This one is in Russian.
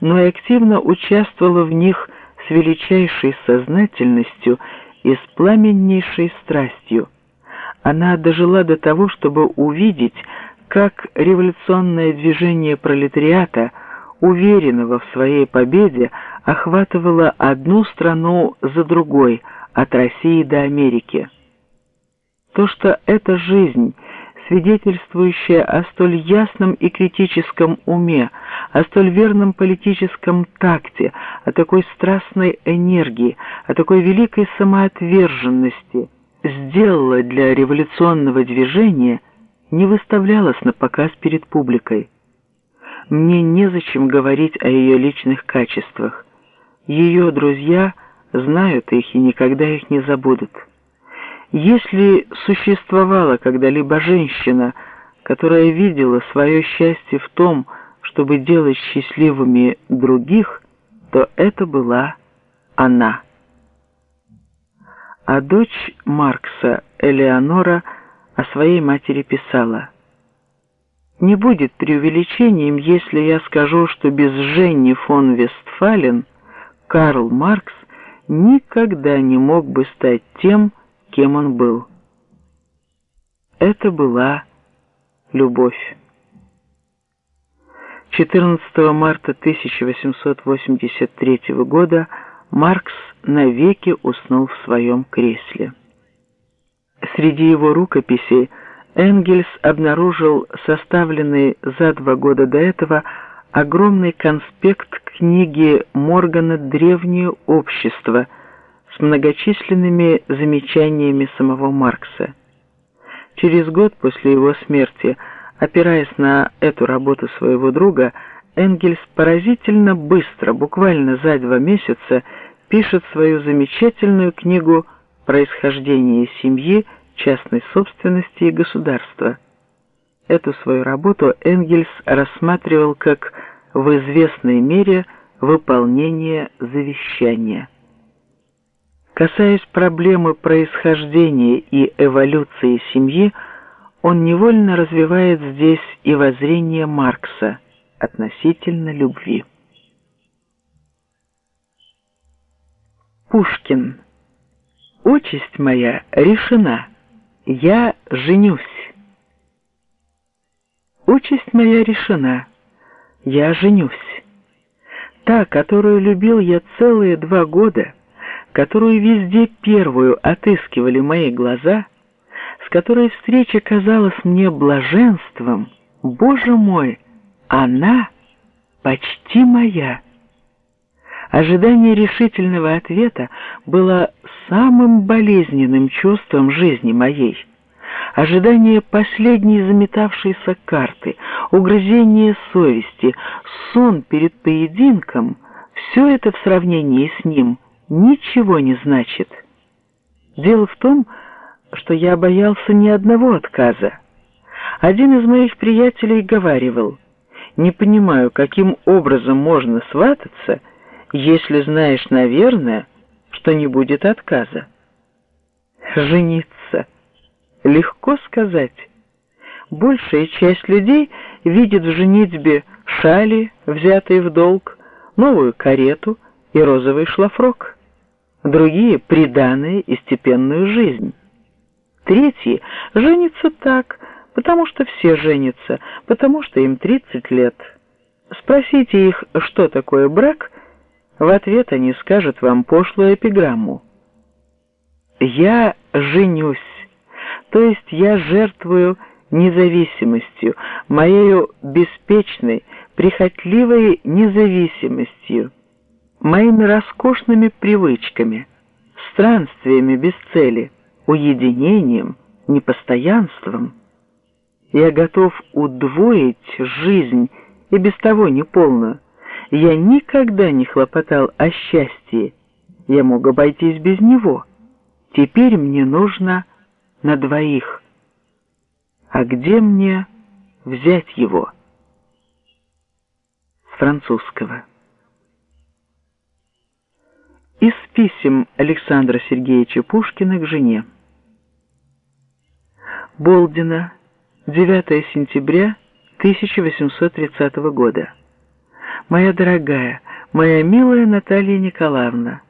но и активно участвовала в них с величайшей сознательностью и с пламеннейшей страстью. Она дожила до того, чтобы увидеть, как революционное движение пролетариата, уверенного в своей победе, охватывало одну страну за другой, от России до Америки. То, что эта жизнь, свидетельствующая о столь ясном и критическом уме, о столь верном политическом такте, о такой страстной энергии, о такой великой самоотверженности, сделала для революционного движения, не выставлялась на показ перед публикой. Мне незачем говорить о ее личных качествах. Ее друзья знают их и никогда их не забудут. Если существовала когда-либо женщина, которая видела свое счастье в том, чтобы делать счастливыми других, то это была она. А дочь Маркса, Элеонора, о своей матери писала «Не будет преувеличением, если я скажу, что без Женни фон Вестфален Карл Маркс никогда не мог бы стать тем, кем он был. Это была любовь. 14 марта 1883 года Маркс навеки уснул в своем кресле. Среди его рукописей Энгельс обнаружил составленный за два года до этого огромный конспект книги Моргана «Древнее общество», с многочисленными замечаниями самого Маркса. Через год после его смерти, опираясь на эту работу своего друга, Энгельс поразительно быстро, буквально за два месяца, пишет свою замечательную книгу «Происхождение семьи, частной собственности и государства». Эту свою работу Энгельс рассматривал как в известной мере выполнение завещания. Касаясь проблемы происхождения и эволюции семьи, он невольно развивает здесь и воззрение Маркса относительно любви. Пушкин. Участь моя решена. Я женюсь. Участь моя решена. Я женюсь. Та, которую любил я целые два года, которую везде первую отыскивали мои глаза, с которой встреча казалась мне блаженством, Боже мой, она почти моя. Ожидание решительного ответа было самым болезненным чувством жизни моей. Ожидание последней заметавшейся карты, угрызение совести, сон перед поединком — все это в сравнении с ним — ничего не значит. Дело в том, что я боялся ни одного отказа. Один из моих приятелей говаривал, «Не понимаю, каким образом можно свататься, если знаешь, наверное, что не будет отказа». Жениться. Легко сказать. Большая часть людей видит в женитьбе шали, взятые в долг, новую карету и розовый шлафрок другие – приданные и степенную жизнь. Третьи женятся так, потому что все женятся, потому что им 30 лет. Спросите их, что такое брак, в ответ они скажут вам пошлую эпиграмму. «Я женюсь», то есть я жертвую независимостью, моею беспечной, прихотливой независимостью моими роскошными привычками, странствиями без цели, уединением, непостоянством. Я готов удвоить жизнь и без того неполную. Я никогда не хлопотал о счастье, я мог обойтись без него. Теперь мне нужно на двоих. А где мне взять его? С французского. Из писем Александра Сергеевича Пушкина к жене. Болдина, 9 сентября 1830 года. «Моя дорогая, моя милая Наталья Николаевна».